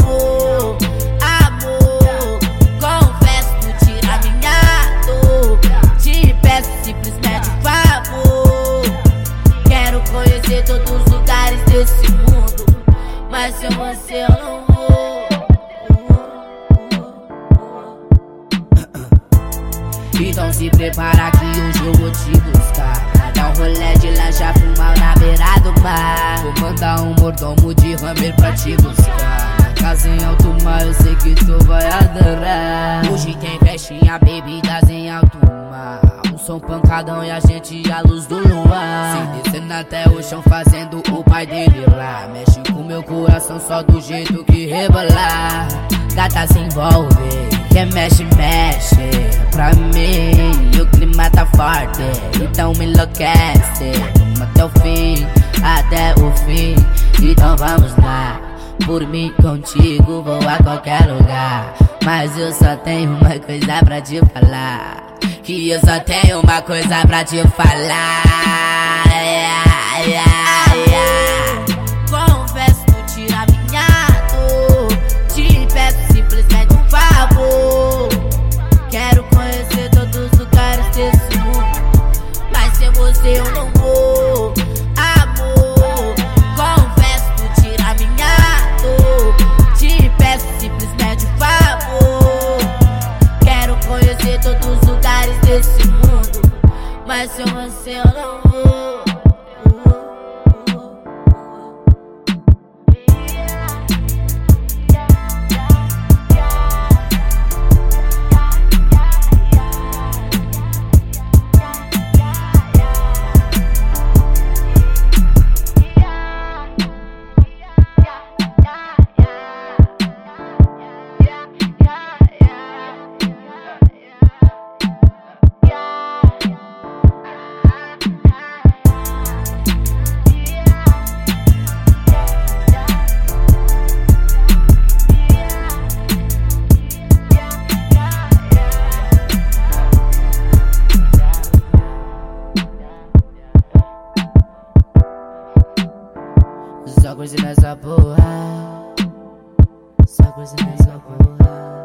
amor, amor. Confesso tu tira minha. Te peço simplesmente um favor. Quero conhecer todos os lugares desse mundo, mas se eu você eu não vou. Então se prepara que hoje eu vou te buscar. Dá um rolê de lancha fumar na beira do mar Vou mandar um mordomo de hammer pra te buscar Casa em alto mar, eu sei que tu vai adorar. Hoje tem festinha, bebidas em alto mar. Um som pancadão e a gente a luz do luar. Se descendo até o chão, fazendo o pai dele lá. Mexe com meu coração só do jeito que rebolar. Gata se envolve, quer mexe, mexe pra mim. O clima tá forte, então me enlouquece. Até o fim, até o fim. Então vamos lá. Por mim contigo vou a qualquer lugar. Mas eu só tenho uma coisa pra te falar. Que eu só tenho uma coisa pra te falar. Confesso, tu tira minha dor. Te peço simplesmente um favor. Quero conhecer todos os lugares desse mundo. Mas sem você eu não Sem você eu não vou. Só coisa nessa porra. Só coisa nessa porra.